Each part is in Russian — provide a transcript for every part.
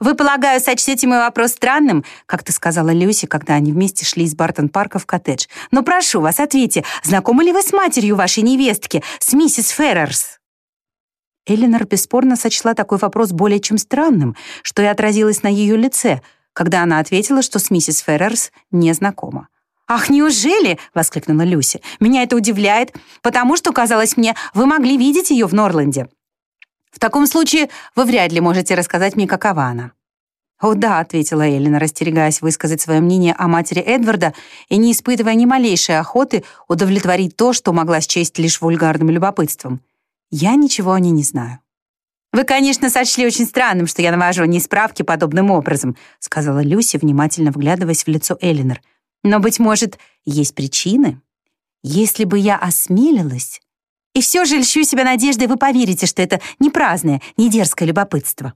«Вы, полагаю, сочтете мой вопрос странным?» как-то сказала Люси, когда они вместе шли из Бартон-парка в коттедж. «Но прошу вас, ответьте, знакомы ли вы с матерью вашей невестки, с миссис Феррерс?» Эллинор бесспорно сочла такой вопрос более чем странным, что и отразилось на ее лице, когда она ответила, что с миссис Феррерс не знакома. «Ах, неужели?» — воскликнула Люси. «Меня это удивляет, потому что, казалось мне, вы могли видеть ее в Норленде. В таком случае вы вряд ли можете рассказать мне, какова она». «О да», — ответила Эллина, растерягаясь высказать свое мнение о матери Эдварда и не испытывая ни малейшей охоты удовлетворить то, что могла счесть лишь вульгарным любопытством. «Я ничего о ней не знаю». «Вы, конечно, сочли очень странным, что я навожу несправки подобным образом», сказала Люси, внимательно вглядываясь в лицо Эллинор. «Но, быть может, есть причины? Если бы я осмелилась, и все же льщу себя надеждой, вы поверите, что это не праздное, не дерзкое любопытство».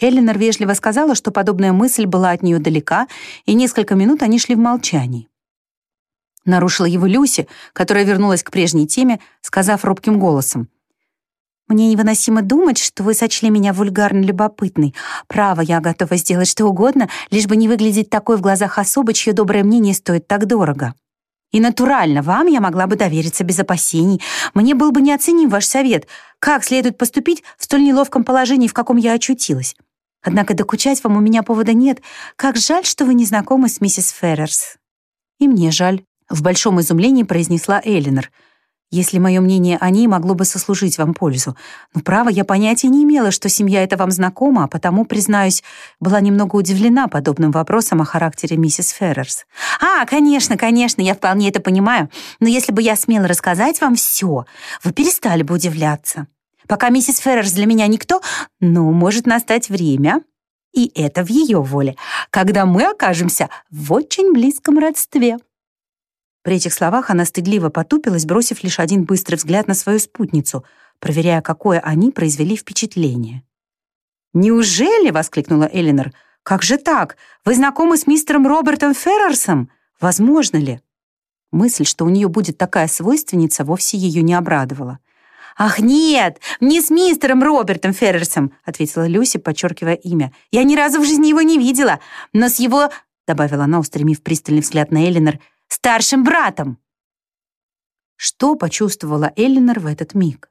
Эллинор вежливо сказала, что подобная мысль была от нее далека, и несколько минут они шли в молчании. Нарушила его Люси, которая вернулась к прежней теме, сказав робким голосом. «Мне невыносимо думать, что вы сочли меня вульгарно любопытной. Право, я готова сделать что угодно, лишь бы не выглядеть такой в глазах особы, чье доброе мнение стоит так дорого». И натурально, вам я могла бы довериться без опасений. Мне был бы неоценим ваш совет, как следует поступить в столь неловком положении, в каком я очутилась. Однако докучать вам у меня повода нет. Как жаль, что вы не знакомы с миссис Феррерс». «И мне жаль», — в большом изумлении произнесла Эллинор — если мое мнение о ней могло бы сослужить вам пользу. Но, право, я понятия не имела, что семья эта вам знакома, а потому, признаюсь, была немного удивлена подобным вопросом о характере миссис Феррерс. «А, конечно, конечно, я вполне это понимаю. Но если бы я смела рассказать вам все, вы перестали бы удивляться. Пока миссис Феррерс для меня никто, ну, может настать время, и это в ее воле, когда мы окажемся в очень близком родстве». При этих словах она стыдливо потупилась, бросив лишь один быстрый взгляд на свою спутницу, проверяя, какое они произвели впечатление. «Неужели?» — воскликнула Элинор. «Как же так? Вы знакомы с мистером Робертом Феррерсом? Возможно ли?» Мысль, что у нее будет такая свойственница, вовсе ее не обрадовала. «Ах, нет, не с мистером Робертом Феррерсом», ответила Люси, подчеркивая имя. «Я ни разу в жизни его не видела, но с его...» добавила она, устремив пристальный взгляд на Элинор старшим братом. Что почувствовала Эллинор в этот миг?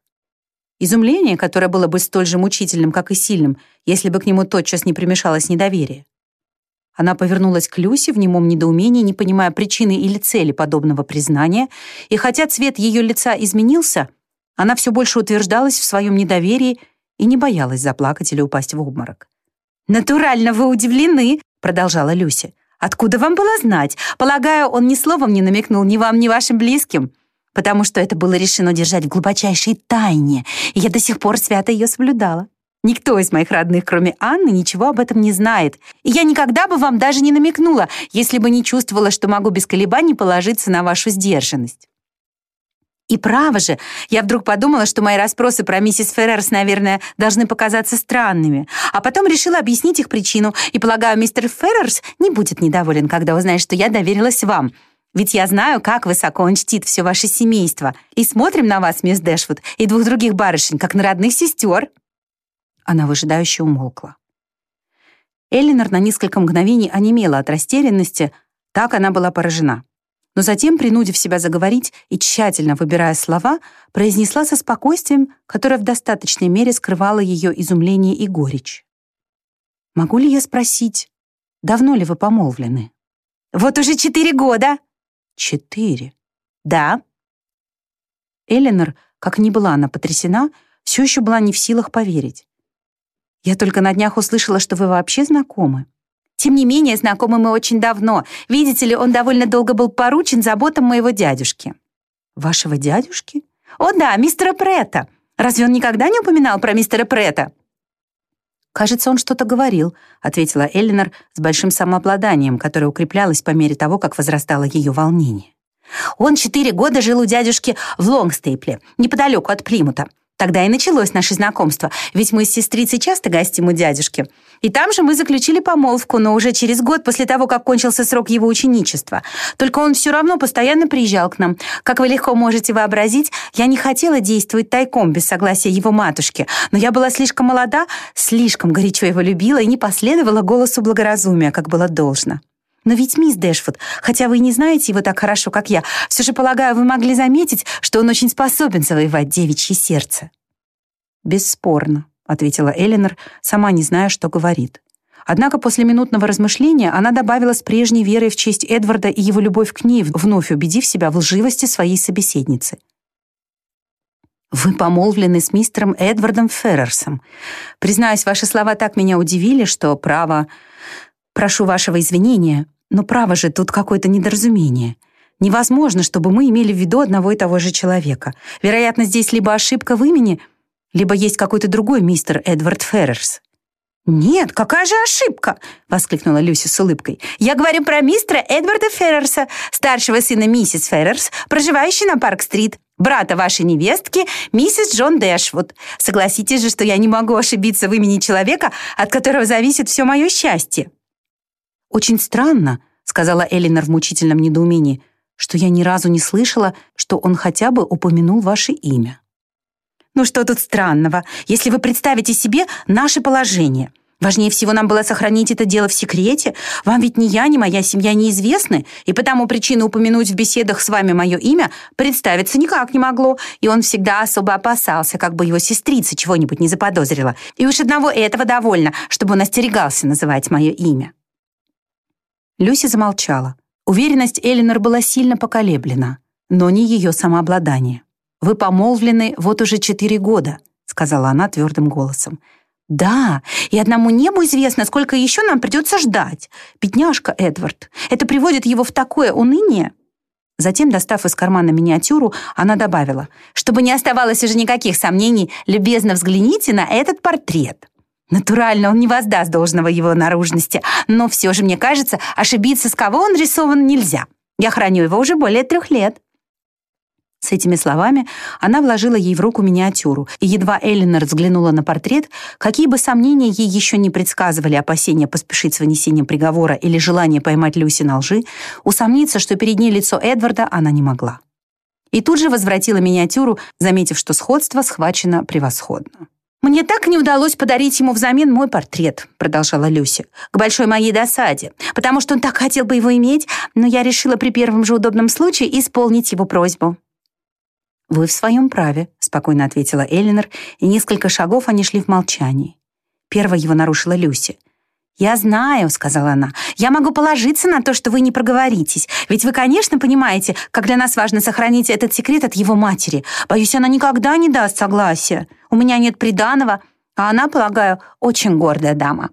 Изумление, которое было бы столь же мучительным, как и сильным, если бы к нему тотчас не примешалось недоверие. Она повернулась к Люсе в немом недоумении, не понимая причины или цели подобного признания, и хотя цвет ее лица изменился, она все больше утверждалась в своем недоверии и не боялась заплакать или упасть в обморок. «Натурально вы удивлены», — продолжала Люся. Откуда вам было знать? Полагаю, он ни словом не намекнул ни вам, ни вашим близким. Потому что это было решено держать в глубочайшей тайне, и я до сих пор свято ее соблюдала. Никто из моих родных, кроме Анны, ничего об этом не знает. И я никогда бы вам даже не намекнула, если бы не чувствовала, что могу без колебаний положиться на вашу сдержанность. И право же, я вдруг подумала, что мои расспросы про миссис Феррерс, наверное, должны показаться странными, а потом решила объяснить их причину, и, полагаю, мистер Феррерс не будет недоволен, когда узнает, что я доверилась вам. Ведь я знаю, как высоко он чтит все ваше семейство, и смотрим на вас, мисс Дэшвуд, и двух других барышень, как на родных сестер». Она выжидающе умолкла. Эллинор на несколько мгновений онемела от растерянности, так она была поражена но затем, принудив себя заговорить и тщательно выбирая слова, произнесла со спокойствием, которое в достаточной мере скрывало ее изумление и горечь. «Могу ли я спросить, давно ли вы помолвлены?» «Вот уже четыре года!» «Четыре?» «Да». Эленор, как ни была она потрясена, все еще была не в силах поверить. «Я только на днях услышала, что вы вообще знакомы». Тем не менее, знакомы мы очень давно. Видите ли, он довольно долго был поручен заботам моего дядюшки». «Вашего дядюшки?» «О да, мистера Претта. Разве он никогда не упоминал про мистера Претта?» «Кажется, он что-то говорил», — ответила Эллинор с большим самообладанием, которое укреплялось по мере того, как возрастало ее волнение. «Он четыре года жил у дядюшки в Лонгстейпле, неподалеку от Плимута. Тогда и началось наше знакомство, ведь мы с сестрицей часто гостим у дядюшки. И там же мы заключили помолвку, но уже через год после того, как кончился срок его ученичества. Только он все равно постоянно приезжал к нам. Как вы легко можете вообразить, я не хотела действовать тайком без согласия его матушки, но я была слишком молода, слишком горячо его любила и не последовала голосу благоразумия, как было должно. Но ведь, мисс Дэшфуд, хотя вы и не знаете его так хорошо, как я, все же, полагаю, вы могли заметить, что он очень способен завоевать девичье сердце». «Бесспорно», — ответила Эленор, сама не зная, что говорит. Однако после минутного размышления она добавила с прежней верой в честь Эдварда и его любовь к ней, вновь убедив себя в лживости своей собеседницы. «Вы помолвлены с мистером Эдвардом Феррерсом. Признаюсь, ваши слова так меня удивили, что, право, прошу вашего извинения, но право же тут какое-то недоразумение. Невозможно, чтобы мы имели в виду одного и того же человека. Вероятно, здесь либо ошибка в имени, либо есть какой-то другой мистер Эдвард Феррерс». «Нет, какая же ошибка!» — воскликнула Люси с улыбкой. «Я говорю про мистера Эдварда Феррерса, старшего сына миссис Феррерс, проживающей на Парк-стрит, брата вашей невестки, миссис Джон Дэшвуд. Согласитесь же, что я не могу ошибиться в имени человека, от которого зависит все мое счастье». «Очень странно», — сказала Элинор в мучительном недоумении, «что я ни разу не слышала, что он хотя бы упомянул ваше имя». «Ну что тут странного, если вы представите себе наше положение?» Важнее всего нам было сохранить это дело в секрете. Вам ведь ни я, ни моя семья неизвестны, и потому причина упомянуть в беседах с вами мое имя представиться никак не могло, и он всегда особо опасался, как бы его сестрица чего-нибудь не заподозрила. И уж одного этого довольно, чтобы он остерегался называть мое имя. Люси замолчала. Уверенность Элинор была сильно поколеблена, но не ее самообладание. «Вы помолвлены вот уже четыре года», — сказала она твердым голосом. «Да, и одному небу известно, сколько еще нам придется ждать. Бедняжка Эдвард, это приводит его в такое уныние». Затем, достав из кармана миниатюру, она добавила, «Чтобы не оставалось уже никаких сомнений, любезно взгляните на этот портрет». Натурально он не воздаст должного его наружности, но все же, мне кажется, ошибиться, с кого он рисован, нельзя. Я храню его уже более трех лет. С этими словами она вложила ей в руку миниатюру, и едва Эллинор взглянула на портрет, какие бы сомнения ей еще не предсказывали опасения поспешить с вынесением приговора или желание поймать Люси на лжи, усомниться, что перед ней лицо Эдварда она не могла. И тут же возвратила миниатюру, заметив, что сходство схвачено превосходно. «Мне так не удалось подарить ему взамен мой портрет», продолжала Люси, «к большой моей досаде, потому что он так хотел бы его иметь, но я решила при первом же удобном случае исполнить его просьбу». «Вы в своем праве», — спокойно ответила Элинор, и несколько шагов они шли в молчании. Первой его нарушила Люси. «Я знаю», — сказала она, — «я могу положиться на то, что вы не проговоритесь. Ведь вы, конечно, понимаете, как для нас важно сохранить этот секрет от его матери. Боюсь, она никогда не даст согласия. У меня нет приданого, а она, полагаю, очень гордая дама».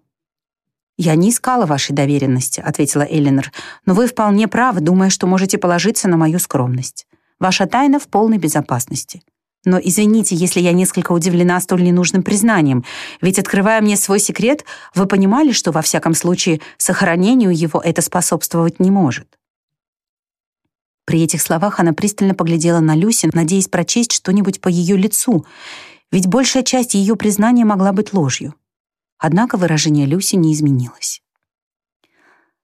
«Я не искала вашей доверенности», — ответила Элинор, «но вы вполне правы, думая, что можете положиться на мою скромность. Ваша тайна в полной безопасности. Но извините, если я несколько удивлена столь ненужным признанием, ведь, открывая мне свой секрет, вы понимали, что, во всяком случае, сохранению его это способствовать не может». При этих словах она пристально поглядела на Люси, надеясь прочесть что-нибудь по ее лицу, ведь большая часть ее признания могла быть ложью. Однако выражение Люси не изменилось.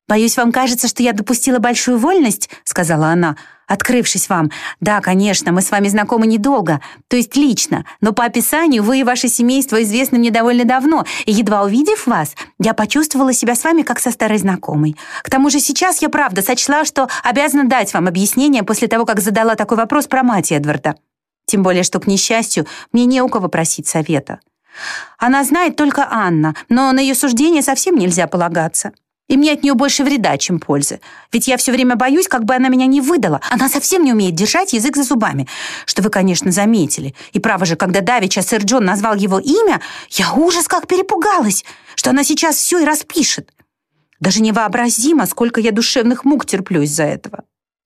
«Боюсь, вам кажется, что я допустила большую вольность», — сказала она, открывшись вам. «Да, конечно, мы с вами знакомы недолго, то есть лично, но по описанию вы и ваше семейство известны мне довольно давно, и едва увидев вас, я почувствовала себя с вами как со старой знакомой. К тому же сейчас я правда сочла, что обязана дать вам объяснение после того, как задала такой вопрос про мать Эдварда. Тем более, что, к несчастью, мне не у кого просить совета». Она знает только Анна, но на ее суждение совсем нельзя полагаться. И мне от нее больше вреда, чем пользы. Ведь я все время боюсь, как бы она меня не выдала. Она совсем не умеет держать язык за зубами. Что вы, конечно, заметили. И право же, когда Давича сэр Джон назвал его имя, я ужас как перепугалась, что она сейчас все и распишет. Даже невообразимо, сколько я душевных мук терплю из-за этого.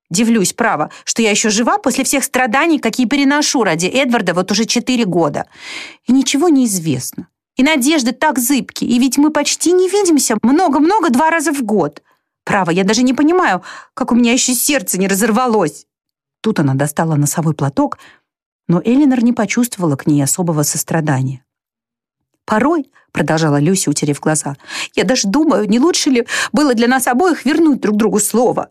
Дивлюсь, право, что я еще жива после всех страданий, какие переношу ради Эдварда вот уже четыре года. И ничего не известно. И надежды так зыбки, и ведь мы почти не видимся много-много два раза в год. Право, я даже не понимаю, как у меня еще сердце не разорвалось. Тут она достала носовой платок, Но Элинор не почувствовала к ней особого сострадания. «Порой», — продолжала Люся, утерев глаза, «я даже думаю, не лучше ли было для нас обоих вернуть друг другу слово?»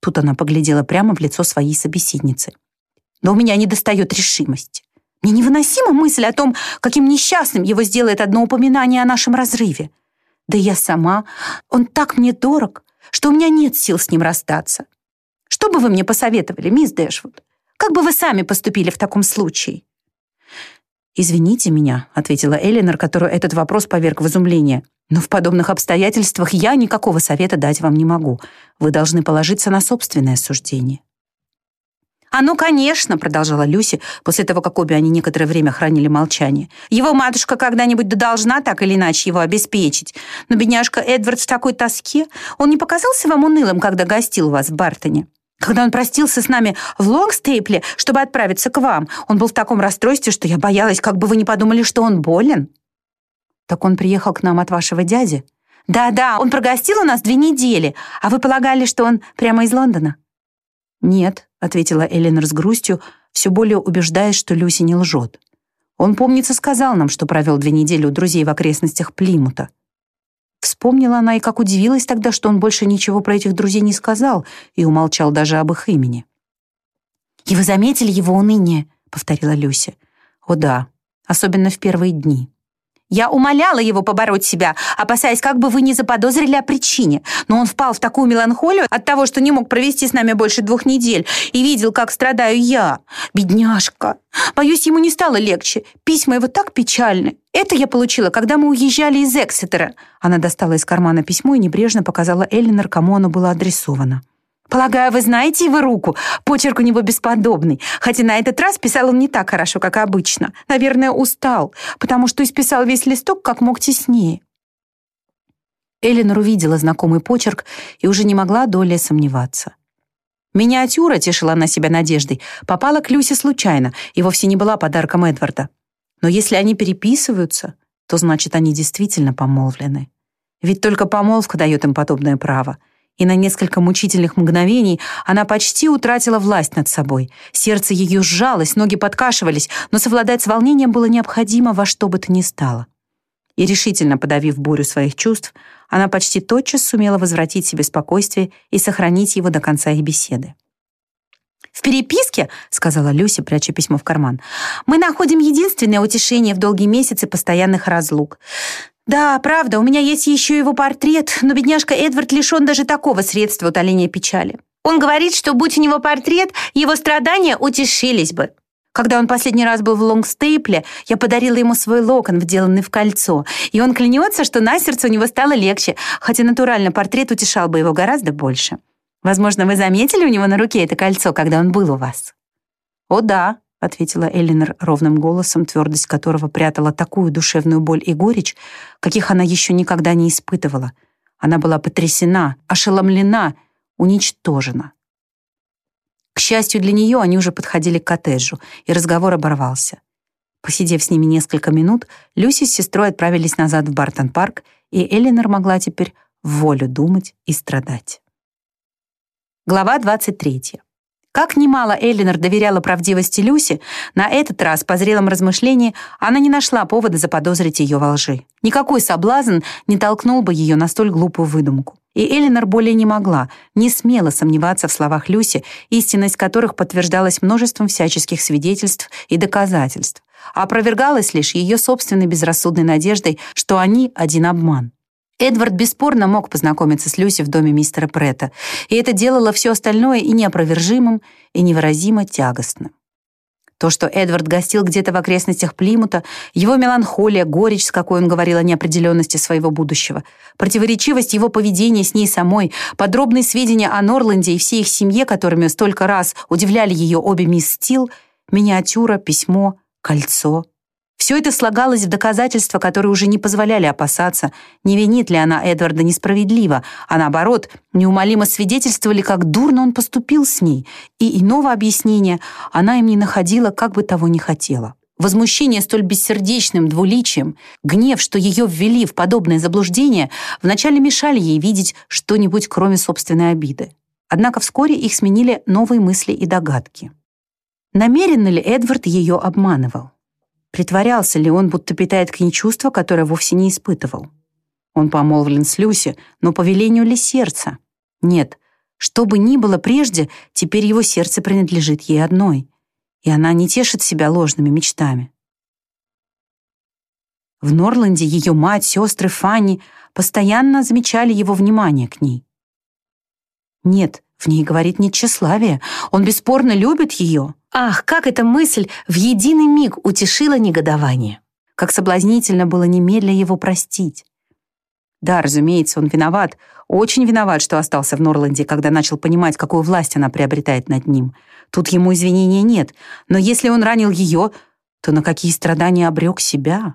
Тут она поглядела прямо в лицо своей собеседницы. «Но у меня не достает решимости. Мне невыносима мысль о том, каким несчастным его сделает одно упоминание о нашем разрыве. Да я сама, он так мне дорог, что у меня нет сил с ним расстаться. Что бы вы мне посоветовали, мисс Дэшвуд? Как бы вы сами поступили в таком случае?» «Извините меня», — ответила Элинор, которую этот вопрос поверг в изумление. «Но в подобных обстоятельствах я никакого совета дать вам не могу. Вы должны положиться на собственное суждение». «А ну, конечно», — продолжала Люси, после того, как обе они некоторое время хранили молчание. «Его матушка когда-нибудь должна так или иначе его обеспечить. Но бедняжка Эдвард в такой тоске. Он не показался вам унылым, когда гостил вас в Бартоне?» Когда он простился с нами в Лонгстейпле, чтобы отправиться к вам, он был в таком расстройстве, что я боялась, как бы вы не подумали, что он болен». «Так он приехал к нам от вашего дяди?» «Да-да, он прогостил у нас две недели, а вы полагали, что он прямо из Лондона?» «Нет», — ответила Эленор с грустью, все более убеждаясь, что Люси не лжет. «Он, помнится, сказал нам, что провел две недели у друзей в окрестностях Плимута. Вспомнила она и как удивилась тогда, что он больше ничего про этих друзей не сказал и умолчал даже об их имени. «И вы заметили его уныние?» — повторила Люся. «О да, особенно в первые дни». Я умоляла его побороть себя, опасаясь, как бы вы не заподозрили о причине. Но он впал в такую меланхолию от того, что не мог провести с нами больше двух недель и видел, как страдаю я. Бедняжка. Боюсь, ему не стало легче. Письма его так печальны. Это я получила, когда мы уезжали из Эксетера. Она достала из кармана письмо и небрежно показала Эллинор, кому оно было адресовано. Полагаю, вы знаете его руку. Почерк у него бесподобный. Хотя на этот раз писал он не так хорошо, как обычно. Наверное, устал, потому что исписал весь листок как мог теснее. Эллинор увидела знакомый почерк и уже не могла долей сомневаться. Миниатюра, тешила она себя надеждой, попала к Люсе случайно и вовсе не была подарком Эдварда. Но если они переписываются, то значит, они действительно помолвлены. Ведь только помолвка дает им подобное право — и на несколько мучительных мгновений она почти утратила власть над собой. Сердце ее сжалось, ноги подкашивались, но совладать с волнением было необходимо во что бы то ни стало. И решительно подавив бурю своих чувств, она почти тотчас сумела возвратить себе спокойствие и сохранить его до конца их беседы. «В переписке, — сказала Люся, пряча письмо в карман, — мы находим единственное утешение в долгие месяцы постоянных разлук. Да, правда, у меня есть еще его портрет, но бедняжка Эдвард лишен даже такого средства утоления печали. Он говорит, что, будь у него портрет, его страдания утешились бы. Когда он последний раз был в Лонгстейпле, я подарила ему свой локон, вделанный в кольцо, и он клянется, что на сердце у него стало легче, хотя натурально портрет утешал бы его гораздо больше. Возможно, вы заметили у него на руке это кольцо, когда он был у вас? О да, — ответила Эллинор ровным голосом, твердость которого прятала такую душевную боль и горечь, каких она еще никогда не испытывала. Она была потрясена, ошеломлена, уничтожена. К счастью для нее, они уже подходили к коттеджу, и разговор оборвался. Посидев с ними несколько минут, Люси с сестрой отправились назад в Бартон-парк, и Эллинор могла теперь волю думать и страдать. Глава 23. Как немало Эллинор доверяла правдивости Люси, на этот раз, по зрелом размышлении, она не нашла повода заподозрить ее во лжи. Никакой соблазн не толкнул бы ее на столь глупую выдумку. И Эллинор более не могла, не смела сомневаться в словах Люси, истинность которых подтверждалась множеством всяческих свидетельств и доказательств, а опровергалась лишь ее собственной безрассудной надеждой, что они один обман. Эдвард бесспорно мог познакомиться с Люси в доме мистера Претта, и это делало все остальное и неопровержимым, и невыразимо тягостным. То, что Эдвард гостил где-то в окрестностях Плимута, его меланхолия, горечь, с какой он говорил о неопределенности своего будущего, противоречивость его поведения с ней самой, подробные сведения о Норланде и всей их семье, которыми столько раз удивляли ее обе мисс Стил, миниатюра, письмо, кольцо — все это слагалось в доказательства, которые уже не позволяли опасаться, не винит ли она Эдварда несправедливо, а наоборот, неумолимо свидетельствовали, как дурно он поступил с ней, и иного объяснения она им не находила, как бы того ни хотела. Возмущение столь бессердечным двуличием, гнев, что ее ввели в подобное заблуждение, вначале мешали ей видеть что-нибудь, кроме собственной обиды. Однако вскоре их сменили новые мысли и догадки. Намеренно ли Эдвард ее обманывал? Притворялся ли он, будто питает к ней чувства, которое вовсе не испытывал? Он помолвлен с Люси, но по велению ли сердца? Нет, что бы ни было прежде, теперь его сердце принадлежит ей одной, и она не тешит себя ложными мечтами. В Норланде ее мать, сестры, Фанни постоянно замечали его внимание к ней. Нет, в ней говорит не тщеславие, он бесспорно любит ее, Ах, как эта мысль в единый миг утешила негодование. Как соблазнительно было немедля его простить. Да, разумеется, он виноват, очень виноват, что остался в Норланде, когда начал понимать, какую власть она приобретает над ним. Тут ему извинения нет, но если он ранил ее, то на какие страдания обрек себя?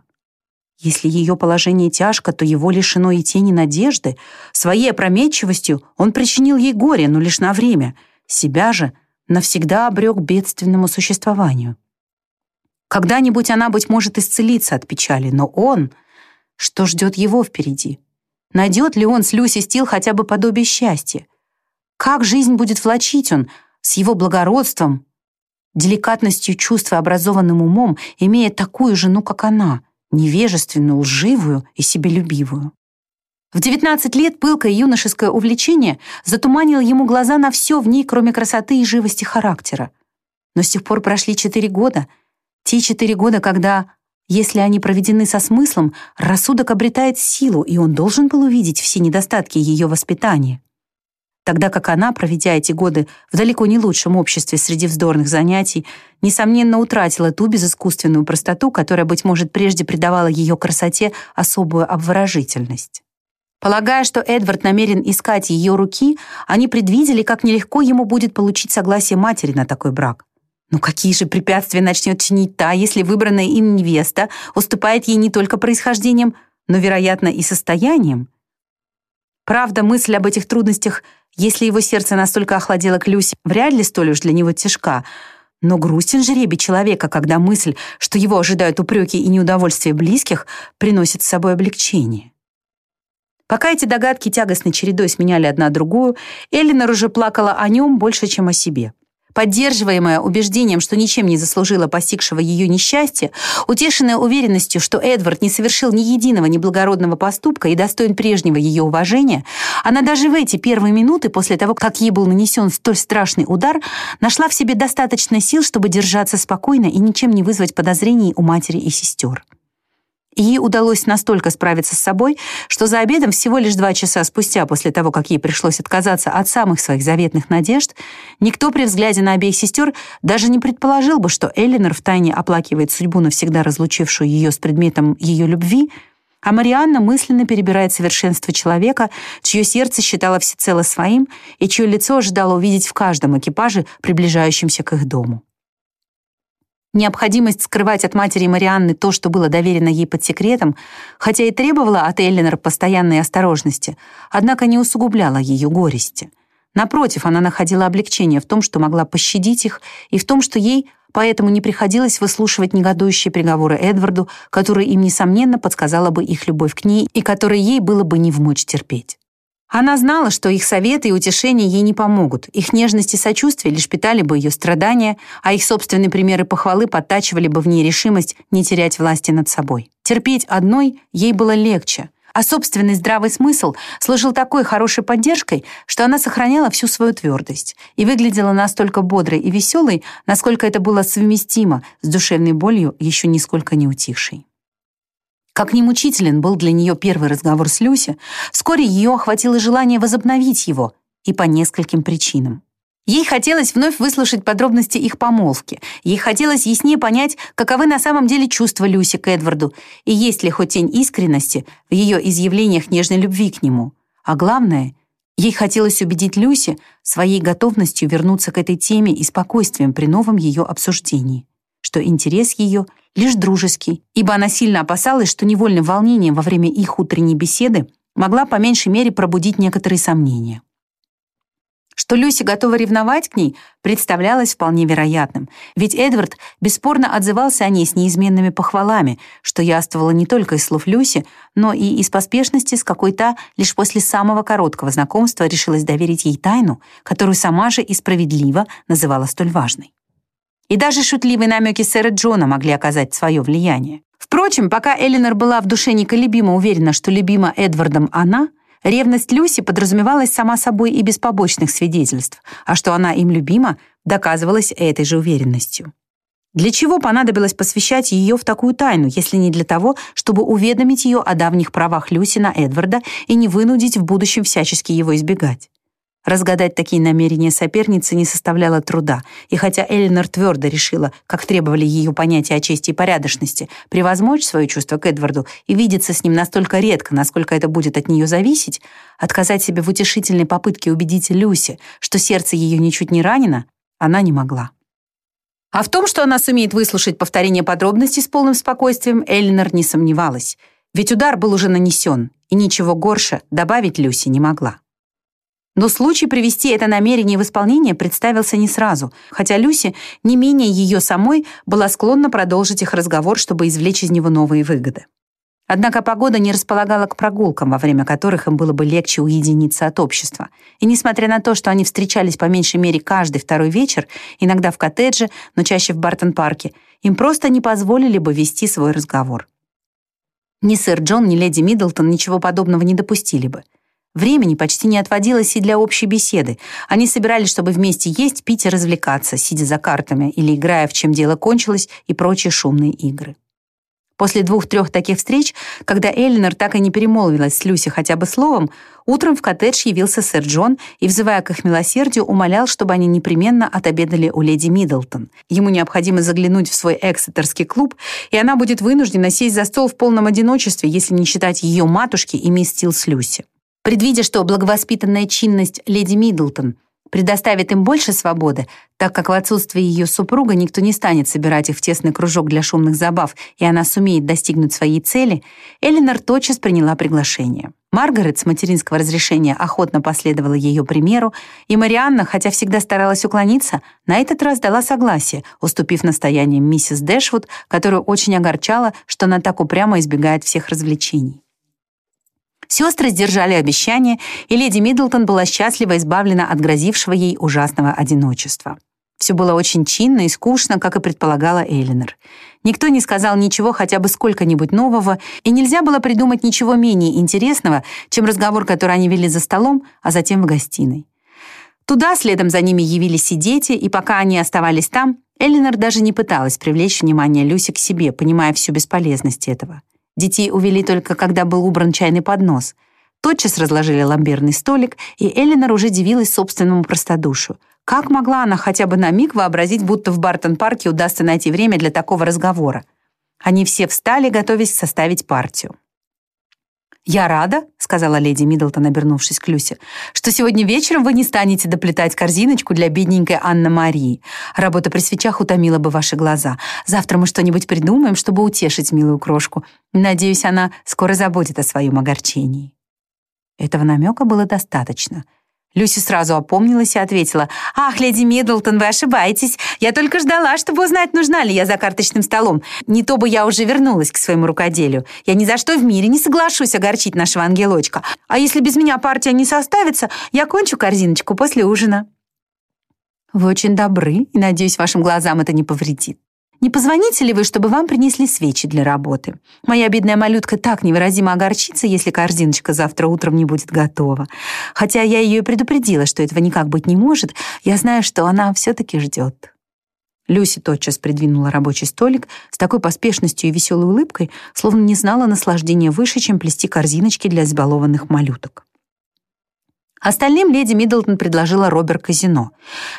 Если ее положение тяжко, то его лишено и тени надежды. Своей опрометчивостью он причинил ей горе, но лишь на время. Себя же навсегда обрек бедственному существованию. Когда-нибудь она, быть может, исцелится от печали, но он... Что ждет его впереди? Найдет ли он с Люси Стил хотя бы подобие счастья? Как жизнь будет влачить он с его благородством, деликатностью чувств и образованным умом, имея такую жену, как она, невежественную, лживую и себелюбивую? В 19 лет пылкое юношеское увлечение затуманило ему глаза на все в ней, кроме красоты и живости характера. Но с тех пор прошли четыре года. Те четыре года, когда, если они проведены со смыслом, рассудок обретает силу, и он должен был увидеть все недостатки ее воспитания. Тогда как она, проведя эти годы в далеко не лучшем обществе среди вздорных занятий, несомненно утратила ту безыскусственную простоту, которая, быть может, прежде придавала ее красоте особую обворожительность. Полагая, что Эдвард намерен искать ее руки, они предвидели, как нелегко ему будет получить согласие матери на такой брак. Но какие же препятствия начнет чинить та, если выбранная им невеста уступает ей не только происхождением, но, вероятно, и состоянием? Правда, мысль об этих трудностях, если его сердце настолько охладело к Люсе, вряд ли столь уж для него тяжка. Но грустен жеребий человека, когда мысль, что его ожидают упреки и неудовольствия близких, приносит с собой облегчение. Пока эти догадки тягостной чередой сменяли одна другую, Эллинор уже плакала о нем больше, чем о себе. Поддерживаемая убеждением, что ничем не заслужила постигшего ее несчастья, утешенная уверенностью, что Эдвард не совершил ни единого неблагородного поступка и достоин прежнего ее уважения, она даже в эти первые минуты после того, как ей был нанесен столь страшный удар, нашла в себе достаточно сил, чтобы держаться спокойно и ничем не вызвать подозрений у матери и сестер. Ей удалось настолько справиться с собой, что за обедом всего лишь два часа спустя после того, как ей пришлось отказаться от самых своих заветных надежд, никто при взгляде на обеих сестер даже не предположил бы, что Эллинор втайне оплакивает судьбу, навсегда разлучившую ее с предметом ее любви, а Марианна мысленно перебирает совершенство человека, чье сердце считало всецело своим и чье лицо ожидало увидеть в каждом экипаже, приближающемся к их дому. Необходимость скрывать от матери Марианны то, что было доверено ей под секретом, хотя и требовала от Эллинор постоянной осторожности, однако не усугубляла ее горести. Напротив, она находила облегчение в том, что могла пощадить их, и в том, что ей поэтому не приходилось выслушивать негодующие приговоры Эдварду, которые им, несомненно, подсказала бы их любовь к ней и которые ей было бы не вмочь терпеть. Она знала, что их советы и утешения ей не помогут. Их нежность и сочувствие лишь питали бы ее страдания, а их собственные примеры похвалы подтачивали бы в ней решимость не терять власти над собой. Терпеть одной ей было легче, а собственный здравый смысл служил такой хорошей поддержкой, что она сохраняла всю свою твердость и выглядела настолько бодрой и веселой, насколько это было совместимо с душевной болью, еще нисколько не утихшей. Как ни мучителен был для нее первый разговор с Люси, вскоре ее охватило желание возобновить его, и по нескольким причинам. Ей хотелось вновь выслушать подробности их помолвки. Ей хотелось яснее понять, каковы на самом деле чувства Люси к Эдварду, и есть ли хоть тень искренности в ее изъявлениях нежной любви к нему. А главное, ей хотелось убедить Люси своей готовностью вернуться к этой теме и спокойствием при новом ее обсуждении, что интерес ее — лишь дружеский, ибо она сильно опасалась, что невольным волнением во время их утренней беседы могла по меньшей мере пробудить некоторые сомнения. Что Люси готова ревновать к ней, представлялось вполне вероятным, ведь Эдвард бесспорно отзывался о ней с неизменными похвалами, что яствовало не только из слов Люси, но и из поспешности, с какой то лишь после самого короткого знакомства решилась доверить ей тайну, которую сама же и справедливо называла столь важной. И даже шутливые намеки сэра Джона могли оказать свое влияние. Впрочем, пока Элинор была в душе неколебимо уверена, что любима Эдвардом она, ревность Люси подразумевалась сама собой и без побочных свидетельств, а что она им любима, доказывалось этой же уверенностью. Для чего понадобилось посвящать ее в такую тайну, если не для того, чтобы уведомить ее о давних правах Люси на Эдварда и не вынудить в будущем всячески его избегать? Разгадать такие намерения соперницы не составляло труда, и хотя Эллинор твердо решила, как требовали ее понятия о чести и порядочности, превозмочь свое чувство к Эдварду и видеться с ним настолько редко, насколько это будет от нее зависеть, отказать себе в утешительной попытке убедить Люси, что сердце ее ничуть не ранено, она не могла. А в том, что она сумеет выслушать повторение подробностей с полным спокойствием, Эллинор не сомневалась, ведь удар был уже нанесен, и ничего горше добавить Люси не могла. Но случай привести это намерение в исполнение представился не сразу, хотя Люси, не менее ее самой, была склонна продолжить их разговор, чтобы извлечь из него новые выгоды. Однако погода не располагала к прогулкам, во время которых им было бы легче уединиться от общества. И несмотря на то, что они встречались по меньшей мере каждый второй вечер, иногда в коттедже, но чаще в Бартон-парке, им просто не позволили бы вести свой разговор. Ни сэр Джон, ни леди Миддлтон ничего подобного не допустили бы. Времени почти не отводилось и для общей беседы. Они собирались, чтобы вместе есть, пить и развлекаться, сидя за картами или играя в «Чем дело кончилось» и прочие шумные игры. После двух-трех таких встреч, когда Эллинор так и не перемолвилась с Люси хотя бы словом, утром в коттедж явился сэр Джон и, взывая к их милосердию, умолял, чтобы они непременно отобедали у леди Миддлтон. Ему необходимо заглянуть в свой эксетерский клуб, и она будет вынуждена сесть за стол в полном одиночестве, если не считать ее матушки и мисс Тилс Люси. Предвидя, что благовоспитанная чинность леди Миддлтон предоставит им больше свободы, так как в отсутствие ее супруга никто не станет собирать их в тесный кружок для шумных забав, и она сумеет достигнуть своей цели, Элинор тотчас приняла приглашение. Маргарет с материнского разрешения охотно последовала ее примеру, и Марианна, хотя всегда старалась уклониться, на этот раз дала согласие, уступив настояниям миссис Дэшвуд, которую очень огорчало, что она так упрямо избегает всех развлечений. Сестры сдержали обещание, и леди Миддлтон была счастливо избавлена от грозившего ей ужасного одиночества. Все было очень чинно и скучно, как и предполагала Элинор. Никто не сказал ничего хотя бы сколько-нибудь нового, и нельзя было придумать ничего менее интересного, чем разговор, который они вели за столом, а затем в гостиной. Туда следом за ними явились и дети, и пока они оставались там, Элинор даже не пыталась привлечь внимание Люси к себе, понимая всю бесполезность этого. Детей увели только когда был убран чайный поднос. Тотчас разложили ламберный столик, и Элинор уже дивилась собственному простодушию. Как могла она хотя бы на миг вообразить, будто в Бартон-парке удастся найти время для такого разговора? Они все встали, готовясь составить партию. «Я рада», — сказала леди Миддлтон, обернувшись к Люсе, «что сегодня вечером вы не станете доплетать корзиночку для бедненькой Анны-Марии. Работа при свечах утомила бы ваши глаза. Завтра мы что-нибудь придумаем, чтобы утешить милую крошку. Надеюсь, она скоро забудет о своем огорчении». Этого намека было достаточно — Люси сразу опомнилась и ответила, «Ах, леди Миддлтон, вы ошибаетесь. Я только ждала, чтобы узнать, нужна ли я за карточным столом. Не то бы я уже вернулась к своему рукоделию. Я ни за что в мире не соглашусь огорчить нашего ангелочка. А если без меня партия не составится, я кончу корзиночку после ужина». «Вы очень добры, и, надеюсь, вашим глазам это не повредит. Не позвоните ли вы, чтобы вам принесли свечи для работы? Моя бедная малютка так невыразимо огорчится, если корзиночка завтра утром не будет готова. Хотя я ее предупредила, что этого никак быть не может, я знаю, что она все-таки ждет». Люси тотчас придвинула рабочий столик с такой поспешностью и веселой улыбкой, словно не знала наслаждения выше, чем плести корзиночки для избалованных малюток. Остальным леди Миддлтон предложила Робер казино.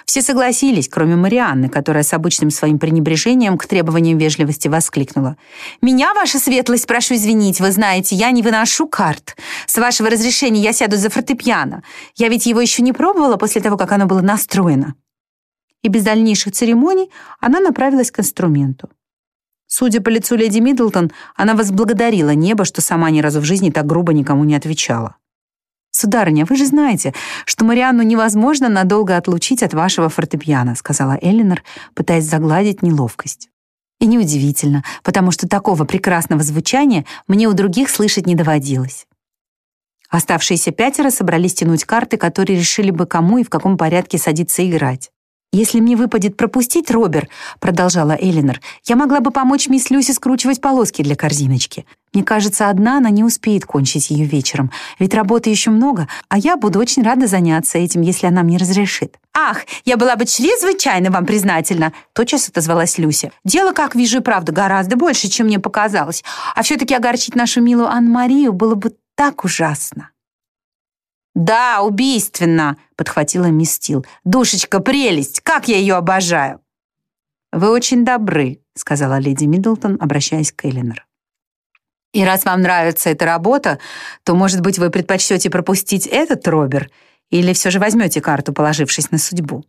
Все согласились, кроме Марианны, которая с обычным своим пренебрежением к требованиям вежливости воскликнула. «Меня, ваша светлость, прошу извинить, вы знаете, я не выношу карт. С вашего разрешения я сяду за фортепиано. Я ведь его еще не пробовала после того, как оно было настроено». И без дальнейших церемоний она направилась к инструменту. Судя по лицу леди Миддлтон, она возблагодарила небо, что сама ни разу в жизни так грубо никому не отвечала. «Сударыня, вы же знаете, что Марианну невозможно надолго отлучить от вашего фортепиано», сказала Эллинор, пытаясь загладить неловкость. И неудивительно, потому что такого прекрасного звучания мне у других слышать не доводилось. Оставшиеся пятеро собрались тянуть карты, которые решили бы, кому и в каком порядке садиться играть. «Если мне выпадет пропустить Робер», — продолжала Элинор, «я могла бы помочь мисс Люси скручивать полоски для корзиночки. Мне кажется, одна она не успеет кончить ее вечером, ведь работы еще много, а я буду очень рада заняться этим, если она мне разрешит». «Ах, я была бы чрезвычайно вам признательна», — тотчас отозвалась Люся. «Дело, как вижу, и правда гораздо больше, чем мне показалось. А все-таки огорчить нашу милую Анну-Марию было бы так ужасно». «Да, убийственно!» — подхватила мисс Стил. «Душечка, прелесть! Как я ее обожаю!» «Вы очень добры», — сказала леди Миддлтон, обращаясь к Эллинор. «И раз вам нравится эта работа, то, может быть, вы предпочтете пропустить этот Робер или все же возьмете карту, положившись на судьбу?»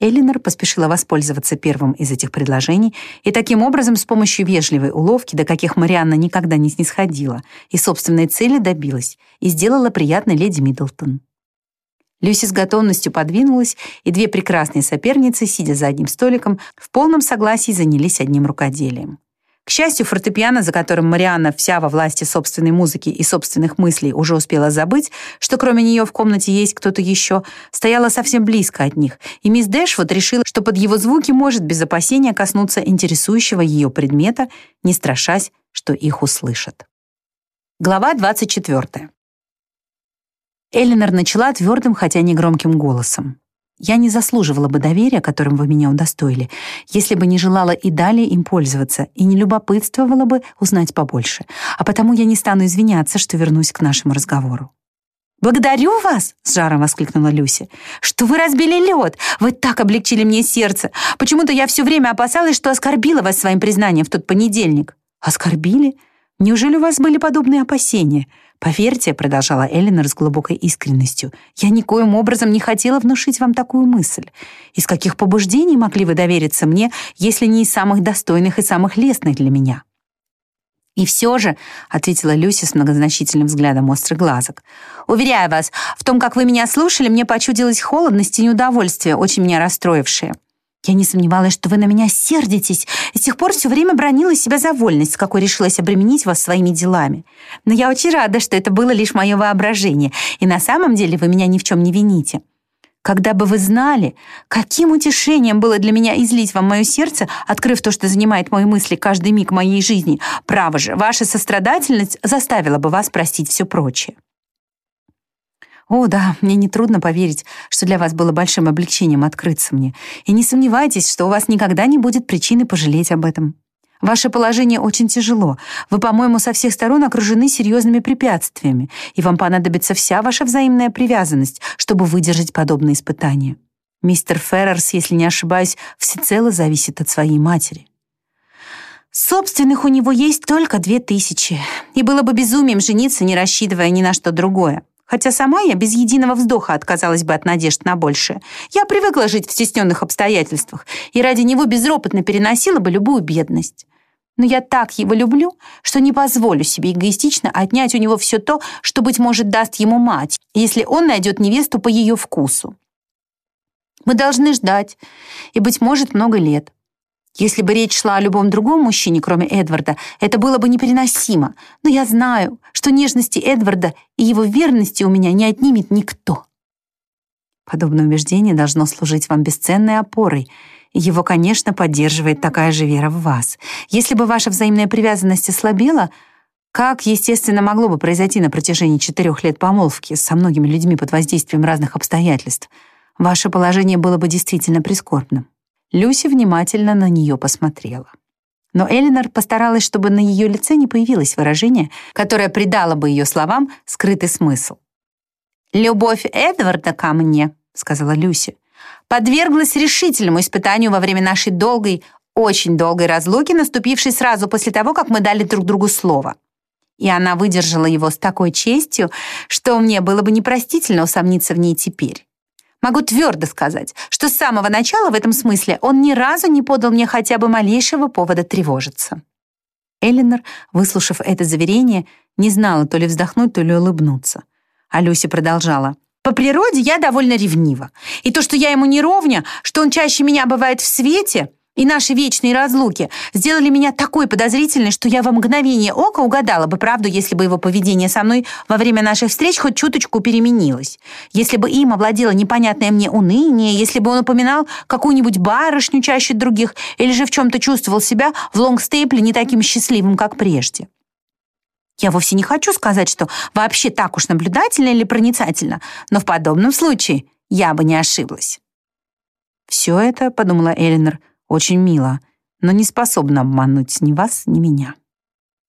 Элинор поспешила воспользоваться первым из этих предложений и таким образом с помощью вежливой уловки, до каких Марианна никогда не снисходила, и собственной цели добилась и сделала приятной леди Миддлтон. Люси с готовностью подвинулась, и две прекрасные соперницы, сидя за одним столиком, в полном согласии занялись одним рукоделием. К счастью, фортепиано, за которым Марианна вся во власти собственной музыки и собственных мыслей уже успела забыть, что кроме нее в комнате есть кто-то еще, стояло совсем близко от них, и мисс Дэшвуд решила, что под его звуки может без опасения коснуться интересующего ее предмета, не страшась, что их услышат. Глава 24. Эллинор начала твердым, хотя не громким голосом. Я не заслуживала бы доверия, которым вы меня удостоили, если бы не желала и далее им пользоваться, и не любопытствовала бы узнать побольше. А потому я не стану извиняться, что вернусь к нашему разговору. «Благодарю вас!» — с жаром воскликнула Люси. «Что вы разбили лед! Вы так облегчили мне сердце! Почему-то я все время опасалась, что оскорбила вас своим признанием в тот понедельник». «Оскорбили? Неужели у вас были подобные опасения?» «Поверьте», — продолжала Эллинор с глубокой искренностью, «я никоим образом не хотела внушить вам такую мысль. Из каких побуждений могли вы довериться мне, если не из самых достойных и самых лестных для меня?» «И все же», — ответила Люси с многозначительным взглядом острых глазок, «уверяю вас, в том, как вы меня слушали, мне почудилась холодность и неудовольствие, очень меня расстроившие. Я не сомневалась, что вы на меня сердитесь, и с тех пор все время бронила себя за вольность, с какой решилась обременить вас своими делами. Но я очень рада, что это было лишь мое воображение, и на самом деле вы меня ни в чем не вините. Когда бы вы знали, каким утешением было для меня излить вам мое сердце, открыв то, что занимает мои мысли каждый миг моей жизни, право же, ваша сострадательность заставила бы вас простить все прочее. О, да, мне нетрудно поверить, что для вас было большим облегчением открыться мне. И не сомневайтесь, что у вас никогда не будет причины пожалеть об этом. Ваше положение очень тяжело. Вы, по-моему, со всех сторон окружены серьезными препятствиями, и вам понадобится вся ваша взаимная привязанность, чтобы выдержать подобные испытания. Мистер Феррерс, если не ошибаюсь, всецело зависит от своей матери. Собственных у него есть только две тысячи, и было бы безумием жениться, не рассчитывая ни на что другое. Хотя сама я без единого вздоха отказалась бы от надежд на большее. Я привыкла жить в стесненных обстоятельствах и ради него безропотно переносила бы любую бедность. Но я так его люблю, что не позволю себе эгоистично отнять у него все то, что, быть может, даст ему мать, если он найдет невесту по ее вкусу. Мы должны ждать, и, быть может, много лет. Если бы речь шла о любом другом мужчине, кроме Эдварда, это было бы непереносимо. Но я знаю, что нежности Эдварда и его верности у меня не отнимет никто. Подобное убеждение должно служить вам бесценной опорой. Его, конечно, поддерживает такая же вера в вас. Если бы ваша взаимная привязанность ослабела, как, естественно, могло бы произойти на протяжении четырех лет помолвки со многими людьми под воздействием разных обстоятельств, ваше положение было бы действительно прискорбным. Люси внимательно на нее посмотрела. Но Элинор постаралась, чтобы на ее лице не появилось выражение, которое придало бы ее словам скрытый смысл. «Любовь Эдварда ко мне», — сказала Люси, «подверглась решительному испытанию во время нашей долгой, очень долгой разлуки, наступившей сразу после того, как мы дали друг другу слово. И она выдержала его с такой честью, что мне было бы непростительно усомниться в ней теперь. Могу твердо сказать, что с самого начала в этом смысле он ни разу не подал мне хотя бы малейшего повода тревожиться. Эллинор, выслушав это заверение, не знала то ли вздохнуть, то ли улыбнуться. А Люси продолжала. «По природе я довольно ревнива. И то, что я ему не ровня, что он чаще меня бывает в свете, и наши вечные разлуки сделали меня такой подозрительной, что я во мгновение ока угадала бы правду, если бы его поведение со мной во время наших встреч хоть чуточку переменилось. Если бы им овладело непонятное мне уныние, если бы он упоминал какую-нибудь барышню чаще других, или же в чем-то чувствовал себя в лонгстейпле не таким счастливым, как прежде. Я вовсе не хочу сказать, что вообще так уж наблюдательно или проницательно, но в подобном случае я бы не ошиблась. «Все это, — подумала Элинор, — очень мило, но не способна обмануть ни вас, ни меня».